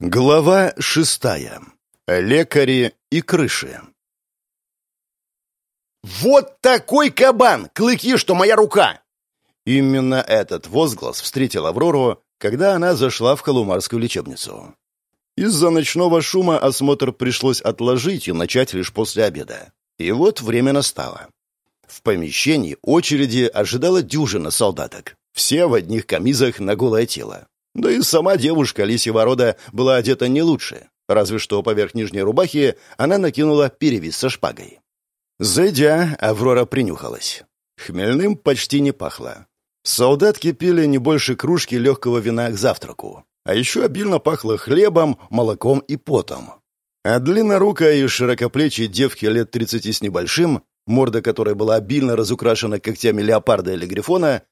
Глава шестая. Лекари и крыши. «Вот такой кабан! Клыки, что моя рука!» Именно этот возглас встретил Аврору, когда она зашла в Халумарскую лечебницу. Из-за ночного шума осмотр пришлось отложить и начать лишь после обеда. И вот время настало. В помещении очереди ожидала дюжина солдаток. Все в одних камизах на голое тело. Да и сама девушка лисьего рода была одета не лучше, разве что поверх нижней рубахи она накинула перевис со шпагой. Зайдя, Аврора принюхалась. Хмельным почти не пахло. Солдатки пили не больше кружки легкого вина к завтраку. А еще обильно пахло хлебом, молоком и потом. А длиннорукая и широкоплечьей девки лет тридцати с небольшим, морда которой была обильно разукрашена когтями леопарда или грифона,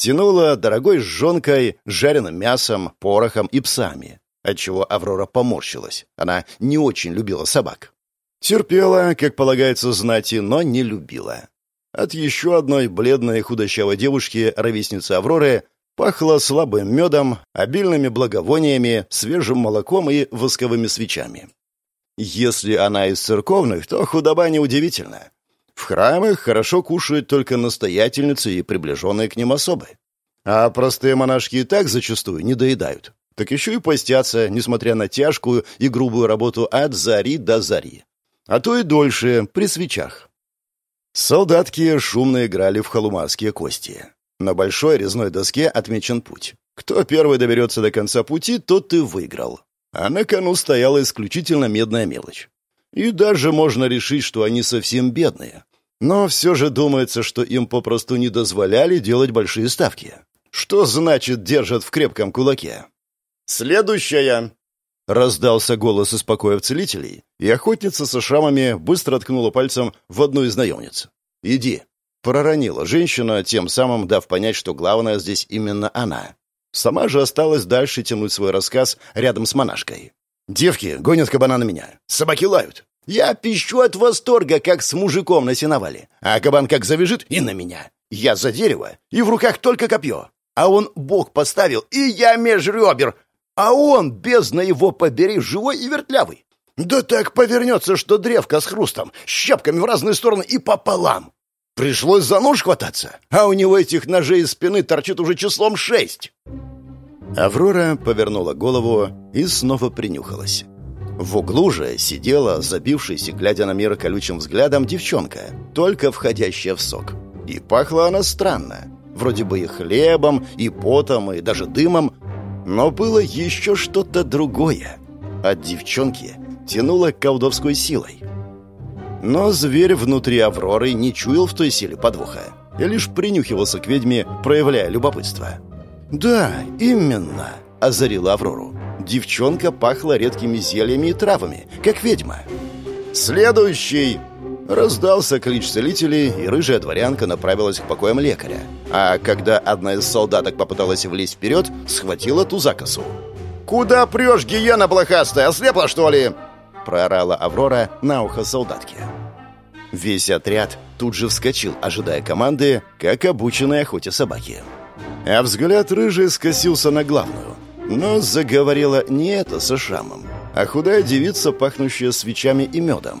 Тянуло дорогой жженкой, жареным мясом, порохом и псами, отчего Аврора поморщилась. Она не очень любила собак. Терпела, как полагается знати, но не любила. От еще одной бледной худощавой девушки, ровесницы Авроры, пахло слабым медом, обильными благовониями, свежим молоком и восковыми свечами. Если она из церковных, то худоба неудивительна. В храмах хорошо кушают только настоятельницы и приближенные к ним особы. А простые монашки и так зачастую не доедают. Так еще и постятся, несмотря на тяжкую и грубую работу от зари до зари. А то и дольше, при свечах. Солдатки шумно играли в халумарские кости. На большой резной доске отмечен путь. Кто первый доберется до конца пути, тот и выиграл. А на кону стояла исключительно медная мелочь. И даже можно решить, что они совсем бедные. Но все же думается, что им попросту не дозволяли делать большие ставки. Что значит держат в крепком кулаке? «Следующая!» Раздался голос из покоев целителей, и охотница со шрамами быстро ткнула пальцем в одну из наемниц. «Иди!» — проронила женщина, тем самым дав понять, что главное здесь именно она. Сама же осталась дальше тянуть свой рассказ рядом с монашкой. «Девки гонят кабана на меня. Собаки лают. Я пищу от восторга, как с мужиком на сеновале. А кабан как завяжет и на меня. Я за дерево, и в руках только копье. А он бог поставил, и я меж ребер. А он, бездна его побери, живой и вертлявый. Да так повернется, что древко с хрустом, щепками в разные стороны и пополам. Пришлось за нож хвататься, а у него этих ножей из спины торчит уже числом шесть. Аврора повернула голову и снова принюхалась. В углу же сидела, забившись и глядя на мир колючим взглядом, девчонка, только входящая в сок. И пахла она странно. Вроде бы и хлебом, и потом, и даже дымом. Но было еще что-то другое. От девчонки тянуло колдовской силой. Но зверь внутри Авроры не чуял в той силе подвоха. И лишь принюхивался к ведьме, проявляя любопытство. «Да, именно», — озарила Аврору. Девчонка пахла редкими зельями и травами, как ведьма. «Следующий!» Раздался клич целителей, и рыжая дворянка направилась к покоям лекаря. А когда одна из солдаток попыталась влезть вперед, схватила ту за косу. «Куда прешь, гиена блохастая? Ослепла, что ли?» Проорала Аврора на ухо солдатки. Весь отряд тут же вскочил, ожидая команды, как обученные охоте собаки. А взгляд рыжий скосился на главную — но заговорила не это со шрамом, а худая девица, пахнущая свечами и медом.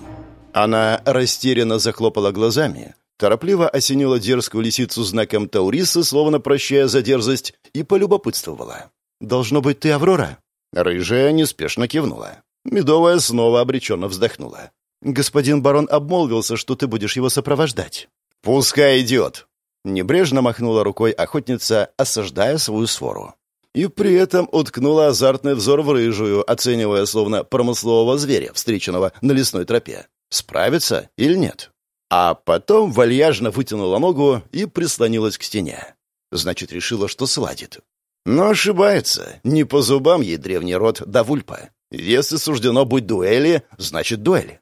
Она растерянно захлопала глазами, торопливо осенила дерзкую лисицу знаком Тауриса, словно прощая за дерзость, и полюбопытствовала. «Должно быть, ты Аврора?» Рыжая неспешно кивнула. Медовая снова обреченно вздохнула. «Господин барон обмолвился, что ты будешь его сопровождать». «Пускай идет!» Небрежно махнула рукой охотница, осаждая свою свору и при этом уткнула азартный взор в рыжую, оценивая словно промыслового зверя, встреченного на лесной тропе. Справится или нет? А потом вальяжно вытянула ногу и прислонилась к стене. Значит, решила, что сладит. Но ошибается. Не по зубам ей древний род Давульпа. Если суждено быть дуэли, значит дуэль.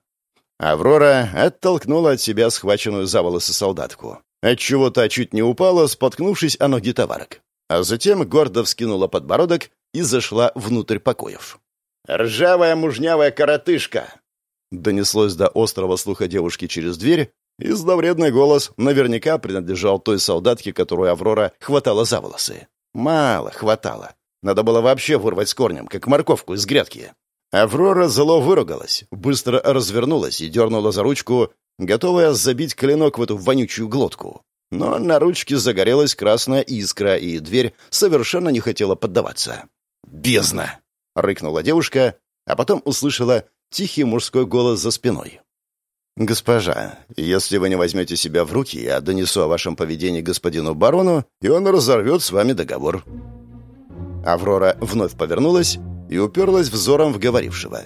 Аврора оттолкнула от себя схваченную за волосы солдатку. Отчего та чуть не упала, споткнувшись о ноги товарок а затем гордо вскинула подбородок и зашла внутрь покоев. «Ржавая мужнявая коротышка!» Донеслось до острого слуха девушки через дверь, и зловредный голос наверняка принадлежал той солдатке, которую Аврора хватала за волосы. Мало хватало. Надо было вообще вырвать с корнем, как морковку из грядки. Аврора зло выругалась, быстро развернулась и дернула за ручку, готовая забить клинок в эту вонючую глотку. Но на ручке загорелась красная искра, и дверь совершенно не хотела поддаваться. «Бездна!» — рыкнула девушка, а потом услышала тихий мужской голос за спиной. «Госпожа, если вы не возьмете себя в руки, я донесу о вашем поведении господину барону, и он разорвет с вами договор». Аврора вновь повернулась и уперлась взором в говорившего.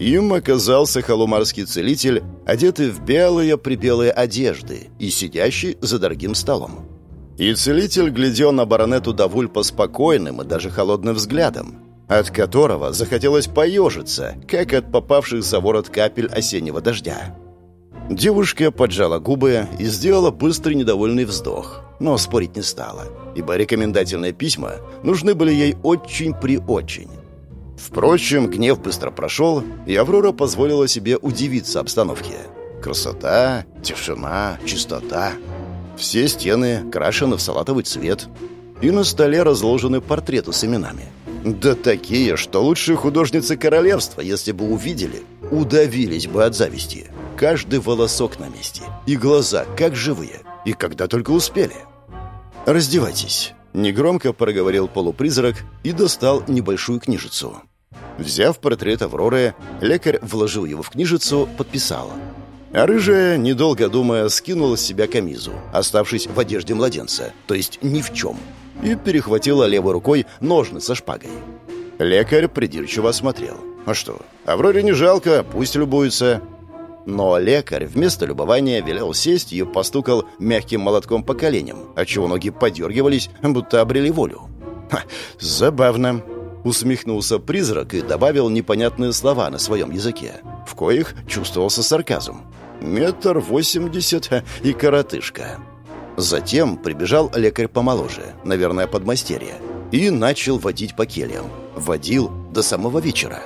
Им оказался холумарский целитель, одетый в белые-прибелые одежды и сидящий за дорогим столом. И целитель глядел на баронету Давульпа спокойным и даже холодным взглядом, от которого захотелось поежиться, как от попавших за ворот капель осеннего дождя. Девушка поджала губы и сделала быстрый недовольный вздох, но спорить не стала, ибо рекомендательные письма нужны были ей очень при очень. Впрочем, гнев быстро прошел, и Аврора позволила себе удивиться обстановке. Красота, тишина, чистота. Все стены крашены в салатовый цвет. И на столе разложены портреты с именами. Да такие, что лучшие художницы королевства, если бы увидели, удавились бы от зависти. Каждый волосок на месте. И глаза, как живые. И когда только успели. «Раздевайтесь», — негромко проговорил полупризрак и достал небольшую книжицу. Взяв портрет Авроры, лекарь вложил его в книжицу, подписал. А рыжая, недолго думая, скинула с себя камизу, оставшись в одежде младенца, то есть ни в чем, и перехватила левой рукой ножны со шпагой. Лекарь придирчиво осмотрел. А что, Авроре не жалко, пусть любуется. Но лекарь вместо любования велел сесть и постукал мягким молотком по коленям, отчего ноги подергивались, будто обрели волю. Ха, забавно. Усмехнулся призрак и добавил непонятные слова на своем языке, в коих чувствовался сарказм. «Метр восемьдесят и коротышка». Затем прибежал лекарь помоложе, наверное, подмастерье, и начал водить по кельям. Водил до самого вечера.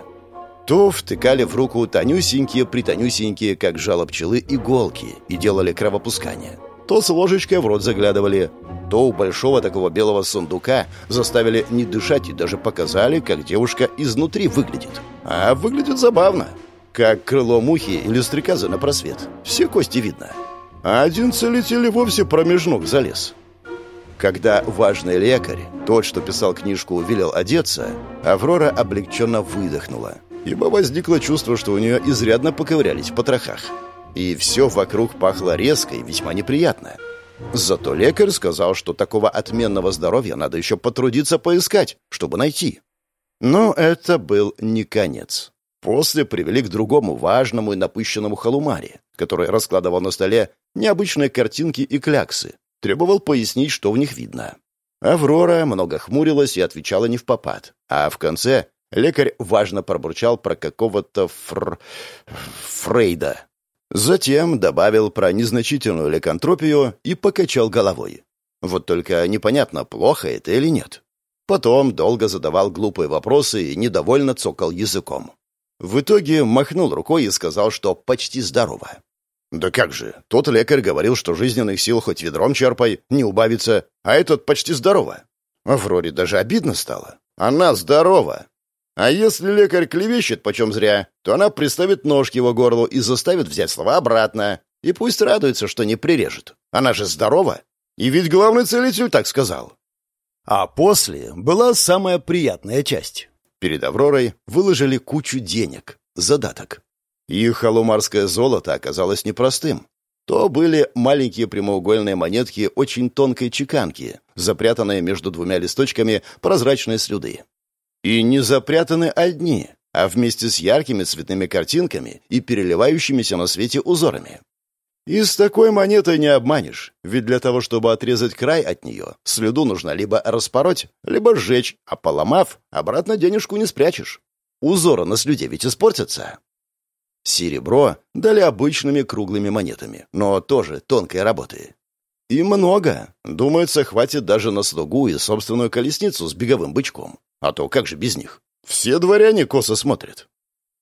То втыкали в руку тонюсенькие-притонюсенькие, как жало пчелы, иголки и делали кровопускание то с ложечкой в рот заглядывали, то у большого такого белого сундука заставили не дышать и даже показали, как девушка изнутри выглядит. А выглядит забавно. Как крыло мухи или стрекозы на просвет. Все кости видно. А один целитель и вовсе ног залез. Когда важный лекарь, тот, что писал книжку, велел одеться, Аврора облегченно выдохнула, ибо возникло чувство, что у нее изрядно поковырялись в потрохах и все вокруг пахло резко и весьма неприятно. Зато лекарь сказал, что такого отменного здоровья надо еще потрудиться поискать, чтобы найти. Но это был не конец. После привели к другому важному и напыщенному халумаре, который раскладывал на столе необычные картинки и кляксы, требовал пояснить, что в них видно. Аврора много хмурилась и отвечала не в попад, а в конце лекарь важно пробурчал про какого-то фр... Фрейда, Затем добавил про незначительную ликантропию и покачал головой. Вот только непонятно, плохо это или нет. Потом долго задавал глупые вопросы и недовольно цокал языком. В итоге махнул рукой и сказал, что почти здорово. «Да как же, тот лекарь говорил, что жизненных сил хоть ведром черпай, не убавится, а этот почти здорово». Авроре даже обидно стало. «Она здорова!» А если лекарь клевещет почем зря, то она приставит нож к его горлу и заставит взять слова обратно. И пусть радуется, что не прирежет. Она же здорова. И ведь главный целитель так сказал. А после была самая приятная часть. Перед Авророй выложили кучу денег, задаток. Их халумарское золото оказалось непростым. То были маленькие прямоугольные монетки очень тонкой чеканки, запрятанные между двумя листочками прозрачной слюды. И не запрятаны одни, а вместе с яркими цветными картинками и переливающимися на свете узорами. И с такой монетой не обманешь, ведь для того, чтобы отрезать край от нее, следу нужно либо распороть, либо сжечь, а поломав, обратно денежку не спрячешь. Узоры на слюде ведь испортятся. Серебро дали обычными круглыми монетами, но тоже тонкой работы. И много. Думается, хватит даже на слугу и собственную колесницу с беговым бычком. А то как же без них? Все дворяне косо смотрят.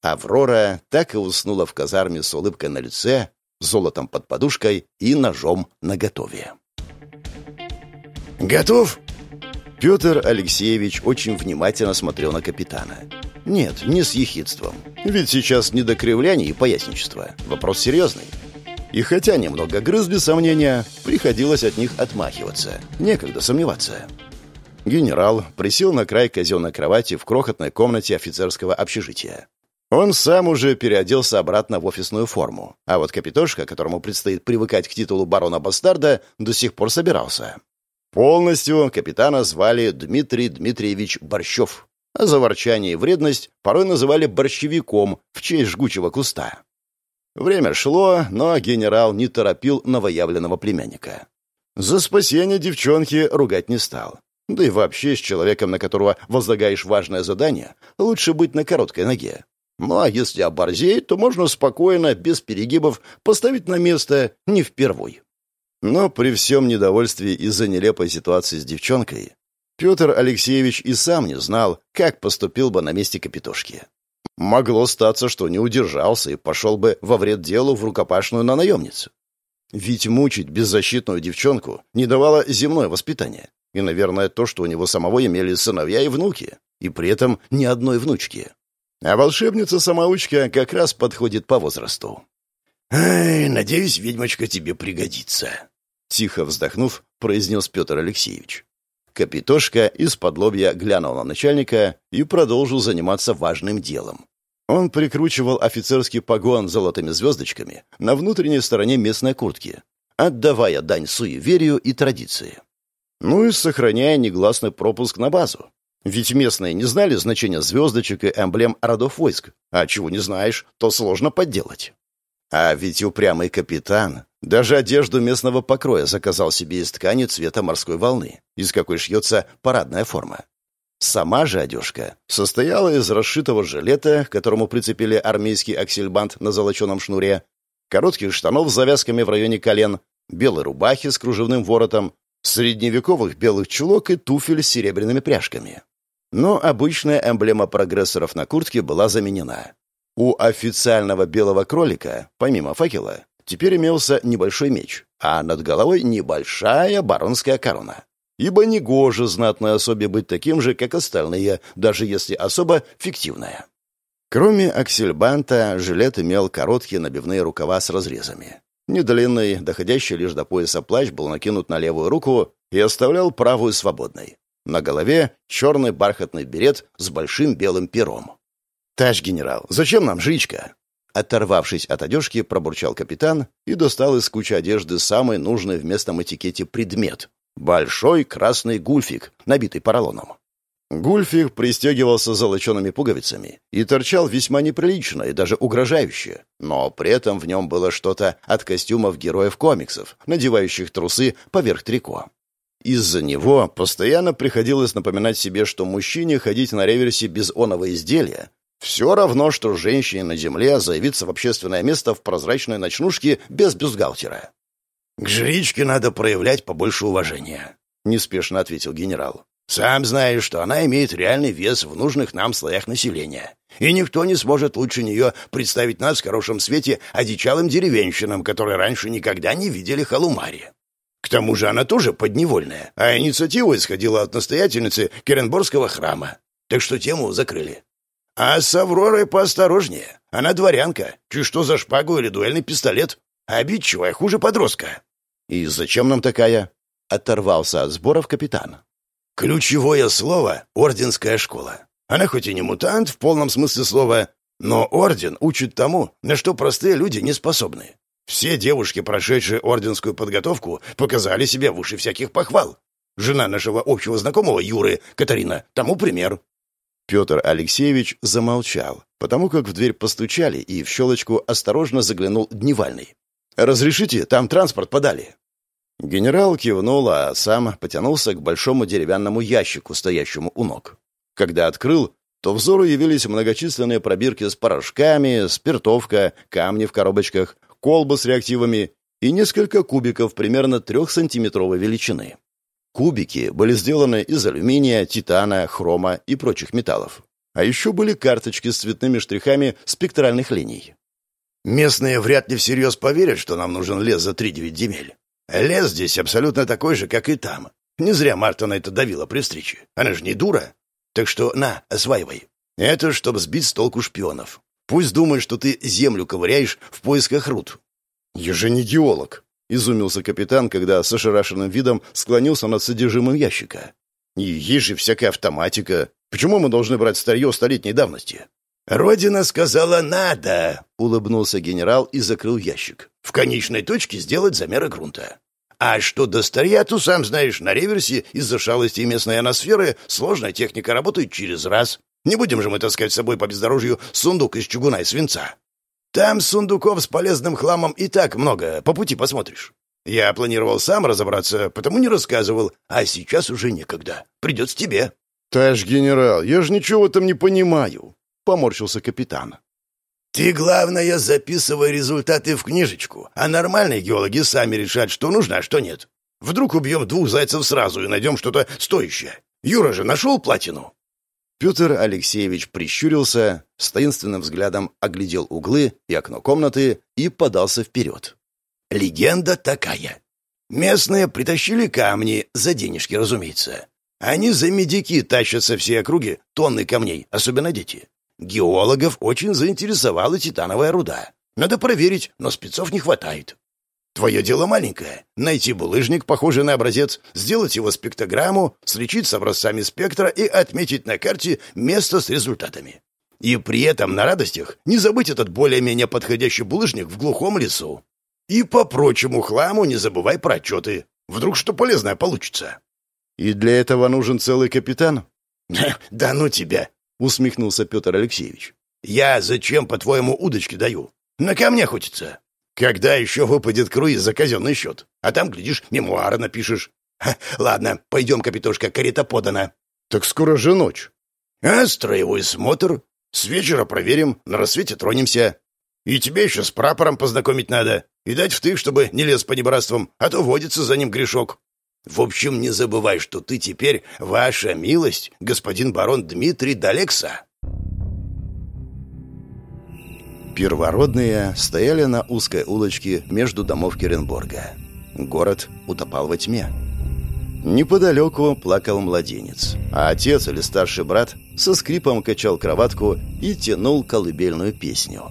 Аврора так и уснула в казарме с улыбкой на лице, золотом под подушкой и ножом наготове. «Готов?» Петр Алексеевич очень внимательно смотрел на капитана. Нет, не с ехидством. Ведь сейчас не до кривляний и поясничества. Вопрос серьезный. И хотя немного грызли сомнения, приходилось от них отмахиваться. Некогда сомневаться. Генерал присел на край казенной кровати в крохотной комнате офицерского общежития. Он сам уже переоделся обратно в офисную форму, а вот капитошка, которому предстоит привыкать к титулу барона-бастарда, до сих пор собирался. Полностью капитана звали Дмитрий Дмитриевич Борщев, а за ворчание и вредность порой называли борщевиком в честь жгучего куста. Время шло, но генерал не торопил новоявленного племянника. За спасение девчонки ругать не стал. Да и вообще с человеком, на которого возлагаешь важное задание, лучше быть на короткой ноге. Ну а если оборзеет, то можно спокойно, без перегибов, поставить на место не впервой. Но при всем недовольстве из-за нелепой ситуации с девчонкой, Петр Алексеевич и сам не знал, как поступил бы на месте Капитошки. Могло статься, что не удержался и пошел бы во вред делу в рукопашную на наемницу. Ведь мучить беззащитную девчонку не давало земное воспитание. И, наверное, то, что у него самого имели сыновья и внуки, и при этом ни одной внучки. А волшебница-самоучка как раз подходит по возрасту. «Ай, надеюсь, ведьмочка тебе пригодится», Тихо вздохнув, произнес Петр Алексеевич. Капитошка из-под лобья глянул на начальника и продолжил заниматься важным делом. Он прикручивал офицерский погон золотыми звездочками на внутренней стороне местной куртки, отдавая дань суеверию и традиции. Ну и сохраняя негласный пропуск на базу. Ведь местные не знали значения звездочек и эмблем родов войск, а чего не знаешь, то сложно подделать. А ведь упрямый капитан даже одежду местного покроя заказал себе из ткани цвета морской волны, из какой шьется парадная форма. Сама же одежка состояла из расшитого жилета, к которому прицепили армейский аксельбант на золоченом шнуре, коротких штанов с завязками в районе колен, белой рубахи с кружевным воротом, средневековых белых чулок и туфель с серебряными пряжками. Но обычная эмблема прогрессоров на куртке была заменена. У официального белого кролика, помимо факела, теперь имелся небольшой меч, а над головой небольшая баронская корона. Ибо негоже знатной особе быть таким же, как остальные, даже если особа фиктивная. Кроме аксельбанта, жилет имел короткие набивные рукава с разрезами. Недлинный, доходящий лишь до пояса плащ был накинут на левую руку и оставлял правую свободной. На голове черный бархатный берет с большим белым пером. «Товарищ генерал, зачем нам жичка?» Оторвавшись от одежки, пробурчал капитан и достал из кучи одежды самый нужный в местном этикете предмет — большой красный гульфик, набитый поролоном. Гульфик пристегивался золочеными пуговицами и торчал весьма неприлично и даже угрожающе, но при этом в нем было что-то от костюмов героев комиксов, надевающих трусы поверх трико. Из-за него постоянно приходилось напоминать себе, что мужчине ходить на реверсе без оного изделия все равно, что женщине на земле заявиться в общественное место в прозрачной ночнушке без бюстгальтера. «К жричке надо проявлять побольше уважения», — неспешно ответил генерал. «Сам знаешь, что она имеет реальный вес в нужных нам слоях населения, и никто не сможет лучше нее представить нас в хорошем свете одичалым деревенщинам, которые раньше никогда не видели халумари. К тому же она тоже подневольная, а инициатива исходила от настоятельницы Керенборского храма. Так что тему закрыли. А с Авророй поосторожнее. Она дворянка. Чуть что за шпагу или дуэльный пистолет. Обидчивая, хуже подростка. И зачем нам такая? Оторвался от сборов капитан. Ключевое слово — орденская школа. Она хоть и не мутант в полном смысле слова, но орден учит тому, на что простые люди не способны. Все девушки, прошедшие орденскую подготовку, показали себя выше всяких похвал. Жена нашего общего знакомого Юры, Катарина, тому пример. Петр Алексеевич замолчал, потому как в дверь постучали, и в щелочку осторожно заглянул Дневальный. «Разрешите, там транспорт подали». Генерал кивнул, а сам потянулся к большому деревянному ящику, стоящему у ног. Когда открыл, то взору явились многочисленные пробирки с порошками, спиртовка, камни в коробочках, колба с реактивами и несколько кубиков примерно трехсантиметровой величины. Кубики были сделаны из алюминия, титана, хрома и прочих металлов. А еще были карточки с цветными штрихами спектральных линий. Местные вряд ли всерьез поверят, что нам нужен лес за три девять земель. Лес здесь абсолютно такой же, как и там. Не зря Марта на это давила при встрече. Она же не дура. Так что на, осваивай. Это чтобы сбить с толку шпионов. Пусть думают, что ты землю ковыряешь в поисках руд. Я же не геолог, изумился капитан, когда с ошарашенным видом склонился над содержимым ящика. И есть же всякая автоматика. Почему мы должны брать старье столетней давности? «Родина сказала «надо», — улыбнулся генерал и закрыл ящик. «В конечной точке сделать замеры грунта. А что до старья, то, сам знаешь, на реверсе из-за шалости местной аносферы сложная техника работает через раз. Не будем же мы таскать с собой по бездорожью сундук из чугуна и свинца. Там сундуков с полезным хламом и так много, по пути посмотришь. Я планировал сам разобраться, потому не рассказывал, а сейчас уже некогда. Придется тебе». «Товарищ генерал, я же ничего этом не понимаю», — поморщился капитан. «Ты, главное, записывай результаты в книжечку, а нормальные геологи сами решат, что нужно, а что нет. Вдруг убьем двух зайцев сразу и найдем что-то стоящее. Юра же нашел платину?» Петр Алексеевич прищурился, с таинственным взглядом оглядел углы и окно комнаты и подался вперед. «Легенда такая. Местные притащили камни, за денежки, разумеется. Они за медики тащат со всей округи тонны камней, особенно дети. Геологов очень заинтересовала титановая руда. Надо проверить, но спецов не хватает. Твое дело маленькое — найти булыжник, похожий на образец, сделать его спектрограмму, сличить с образцами спектра и отметить на карте место с результатами. И при этом на радостях не забыть этот более-менее подходящий булыжник в глухом лесу. И по прочему хламу не забывай про отчеты. Вдруг что полезное получится. И для этого нужен целый капитан? Да ну тебя! Усмехнулся Петр Алексеевич. «Я зачем, по-твоему, удочки даю? На камне охотиться. Когда еще выпадет круиз за казенный счет? А там, глядишь, мемуары напишешь. Ха, ладно, пойдем, капитошка, карета подана». «Так скоро же ночь». «А строевой смотр? С вечера проверим, на рассвете тронемся. И тебе еще с прапором познакомить надо. И дать втык, чтобы не лез по неборатствам, а то водится за ним грешок. В общем, не забывай, что ты теперь ваша милость, господин барон Дмитрий Далекса. Первородные стояли на узкой улочке между домов Керенборга. Город утопал во тьме. Неподалеку плакал младенец, а отец или старший брат со скрипом качал кроватку и тянул колыбельную песню.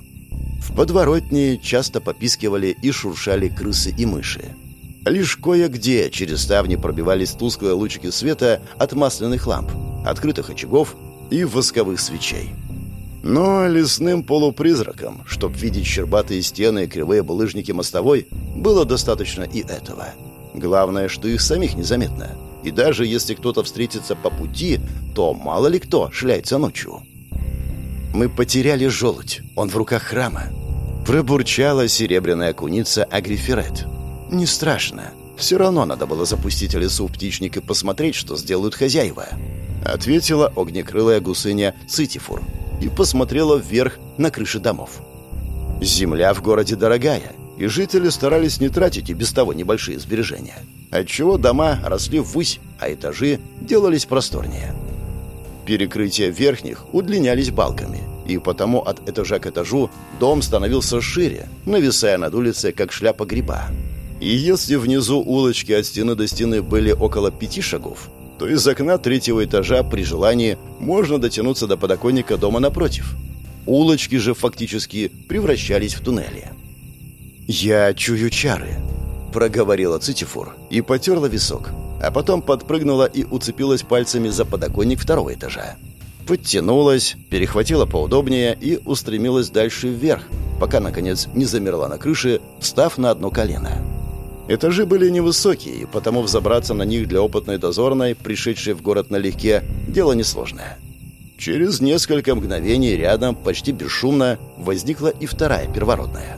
В подворотне часто попискивали и шуршали крысы и мыши. Лишь кое-где через ставни пробивались тусклые лучики света от масляных ламп, открытых очагов и восковых свечей. Но лесным полупризракам, чтоб видеть щербатые стены и кривые булыжники мостовой, было достаточно и этого. Главное, что их самих незаметно. И даже если кто-то встретится по пути, то мало ли кто шляется ночью. Мы потеряли желудь, он в руках храма. Пробурчала серебряная куница Агриферет. «Не страшно. Все равно надо было запустить лесу в птичник и посмотреть, что сделают хозяева», — ответила огнекрылая гусыня Цитифур и посмотрела вверх на крыши домов. «Земля в городе дорогая, и жители старались не тратить и без того небольшие сбережения, отчего дома росли ввысь, а этажи делались просторнее». Перекрытия верхних удлинялись балками, и потому от этажа к этажу дом становился шире, нависая над улицей, как шляпа гриба. И если внизу улочки от стены до стены были около пяти шагов, то из окна третьего этажа при желании можно дотянуться до подоконника дома напротив. Улочки же фактически превращались в туннели. «Я чую чары», — проговорила Цитифур и потерла висок, а потом подпрыгнула и уцепилась пальцами за подоконник второго этажа. Подтянулась, перехватила поудобнее и устремилась дальше вверх, пока, наконец, не замерла на крыше, встав на одно колено. Этажи были невысокие, и потому взобраться на них для опытной дозорной, пришедшей в город налегке, дело несложное. Через несколько мгновений рядом, почти бесшумно, возникла и вторая первородная.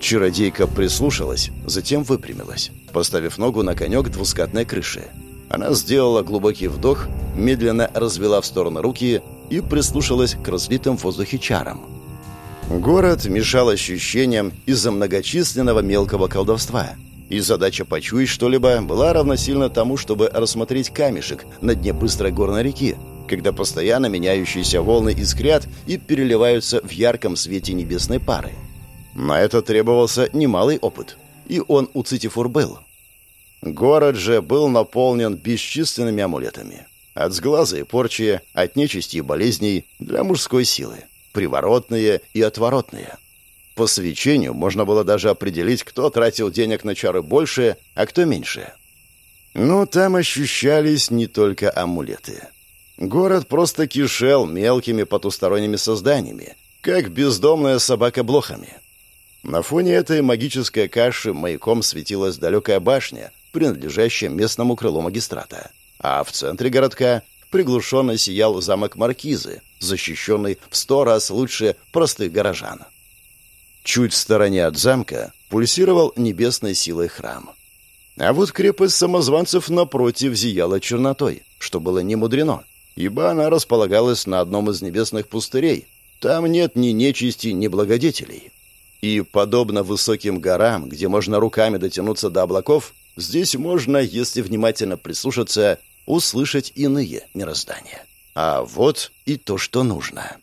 Чародейка прислушалась, затем выпрямилась, поставив ногу на конек двускатной крыши. Она сделала глубокий вдох, медленно развела в стороны руки и прислушалась к разлитым в воздухе чарам. Город мешал ощущениям из-за многочисленного мелкого колдовства. И задача почуять что-либо была равносильна тому, чтобы рассмотреть камешек на дне быстрой горной реки, когда постоянно меняющиеся волны искрят и переливаются в ярком свете небесной пары. На это требовался немалый опыт, и он у Цитифур был. Город же был наполнен бесчисленными амулетами. От сглаза и порчи, от нечисти и болезней для мужской силы. Приворотные и отворотные. По свечению можно было даже определить, кто тратил денег на чары больше, а кто меньше. Но там ощущались не только амулеты. Город просто кишел мелкими потусторонними созданиями, как бездомная собака блохами. На фоне этой магической каши маяком светилась далекая башня, принадлежащая местному крылу магистрата. А в центре городка приглушенно сиял замок Маркизы, защищенный в сто раз лучше простых горожан. Чуть в стороне от замка пульсировал небесной силой храм. А вот крепость самозванцев напротив зияла чернотой, что было не мудрено, ибо она располагалась на одном из небесных пустырей. Там нет ни нечисти, ни благодетелей. И, подобно высоким горам, где можно руками дотянуться до облаков, здесь можно, если внимательно прислушаться, услышать иные мироздания. А вот и то, что нужно.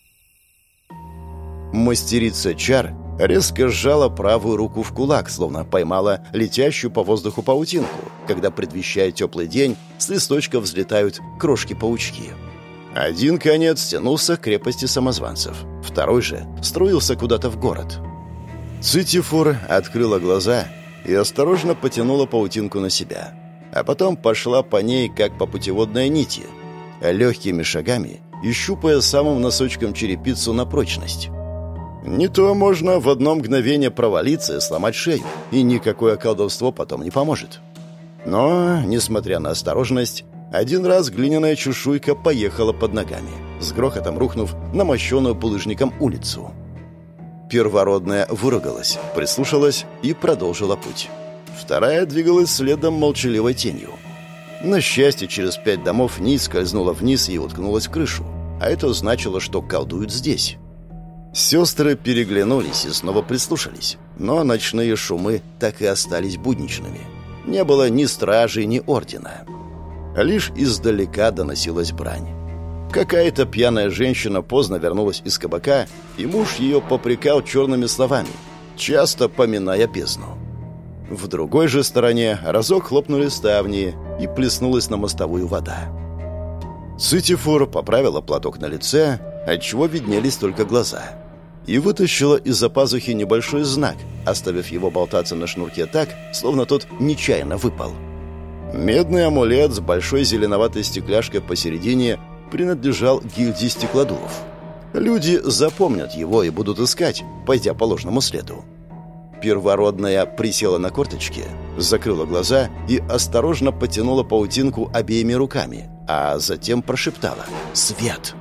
Мастерица чар резко сжала правую руку в кулак, словно поймала летящую по воздуху паутинку, когда, предвещая теплый день, с листочка взлетают крошки-паучки. Один конец тянулся к крепости самозванцев, второй же струился куда-то в город. Цитифур открыла глаза и осторожно потянула паутинку на себя, а потом пошла по ней, как по путеводной нити, легкими шагами и щупая самым носочком черепицу на прочность. Не то можно в одно мгновение провалиться и сломать шею, и никакое колдовство потом не поможет. Но, несмотря на осторожность, один раз глиняная чешуйка поехала под ногами, с грохотом рухнув на мощенную булыжником улицу. Первородная выругалась, прислушалась и продолжила путь. Вторая двигалась следом молчаливой тенью. На счастье, через пять домов Низ скользнула вниз и уткнулась в крышу. А это значило, что колдуют здесь. Сестры переглянулись и снова прислушались, но ночные шумы так и остались будничными. Не было ни стражей, ни ордена. Лишь издалека доносилась брань. Какая-то пьяная женщина поздно вернулась из кабака, и муж ее попрекал черными словами, часто поминая бездну. В другой же стороне разок хлопнули ставни, и плеснулась на мостовую вода. Сытифур поправила платок на лице, отчего виднелись только глаза. И вытащила из-за пазухи небольшой знак, оставив его болтаться на шнурке так, словно тот нечаянно выпал. Медный амулет с большой зеленоватой стекляшкой посередине принадлежал гильдии стеклодувов. Люди запомнят его и будут искать, пойдя по ложному следу. Первородная присела на корточки, закрыла глаза и осторожно потянула паутинку обеими руками, а затем прошептала «Свет!»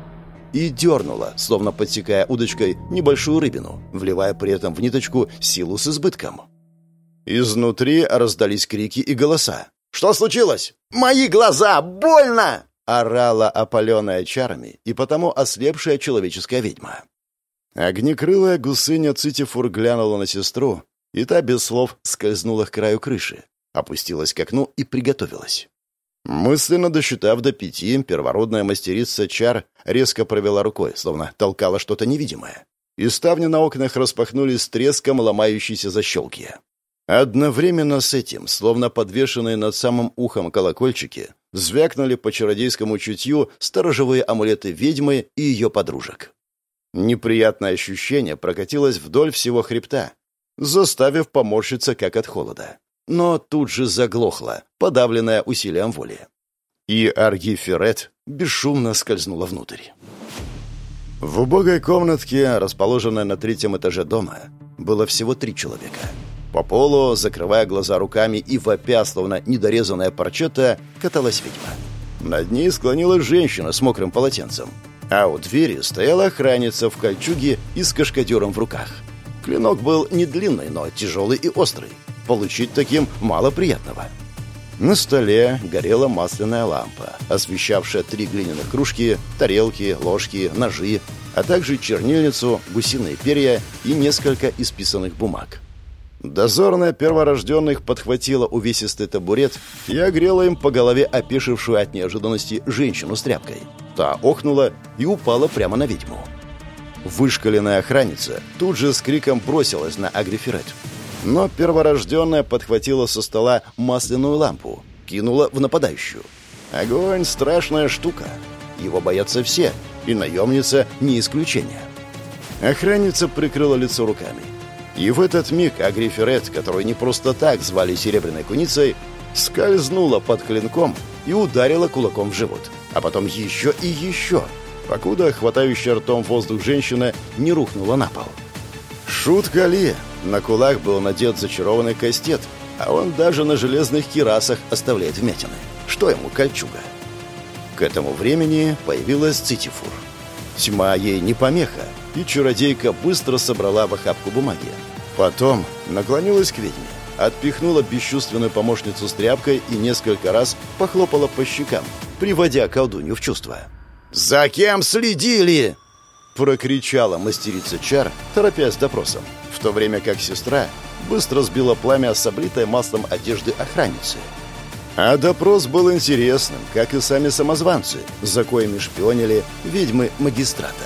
и дернула, словно подсекая удочкой небольшую рыбину, вливая при этом в ниточку силу с избытком. Изнутри раздались крики и голоса. «Что случилось? Мои глаза! Больно!» орала опаленная чарами и потому ослепшая человеческая ведьма. Огнекрылая гусыня Цитифур глянула на сестру, и та без слов скользнула к краю крыши, опустилась к окну и приготовилась. Мысленно досчитав до пяти, первородная мастерица чар резко провела рукой, словно толкала что-то невидимое. И ставни на окнах распахнулись с треском ломающейся защелки. Одновременно с этим, словно подвешенные над самым ухом колокольчики, звякнули по чародейскому чутью сторожевые амулеты ведьмы и ее подружек. Неприятное ощущение прокатилось вдоль всего хребта, заставив поморщиться как от холода но тут же заглохла, подавленная усилием воли. И Арги Феррет бесшумно скользнула внутрь. В убогой комнатке, расположенной на третьем этаже дома, было всего три человека. По полу, закрывая глаза руками и вопя, словно недорезанная парчета, каталась ведьма. Над ней склонилась женщина с мокрым полотенцем. А у двери стояла охранница в кольчуге и с кашкадером в руках. Клинок был не длинный, но тяжелый и острый. Получить таким мало приятного. На столе горела масляная лампа, освещавшая три глиняных кружки, тарелки, ложки, ножи, а также чернильницу, гусиные перья и несколько исписанных бумаг. Дозорная перворожденных подхватила увесистый табурет и огрела им по голове опешившую от неожиданности женщину с тряпкой. Та охнула и упала прямо на ведьму. Вышкаленная охранница тут же с криком бросилась на Агриферет. Но перворожденная подхватила со стола масляную лампу, кинула в нападающую. Огонь — страшная штука. Его боятся все, и наемница — не исключение. Охранница прикрыла лицо руками. И в этот миг Агриферет, которую не просто так звали Серебряной Куницей, скользнула под клинком и ударила кулаком в живот. А потом еще и еще, покуда хватающая ртом воздух женщина не рухнула на пол. Шутка ли? На кулак был надет зачарованный кастет, а он даже на железных кирасах оставляет вмятины. Что ему кольчуга? К этому времени появилась Цитифур. Тьма ей не помеха, и чародейка быстро собрала в охапку бумаги. Потом наклонилась к ведьме, отпихнула бесчувственную помощницу с тряпкой и несколько раз похлопала по щекам, приводя колдунью в чувство. «За кем следили?» прокричала мастерица чар, торопясь допросом, в то время как сестра быстро сбила пламя с облитой маслом одежды охранницы. А допрос был интересным, как и сами самозванцы, за коими шпионили ведьмы магистрата.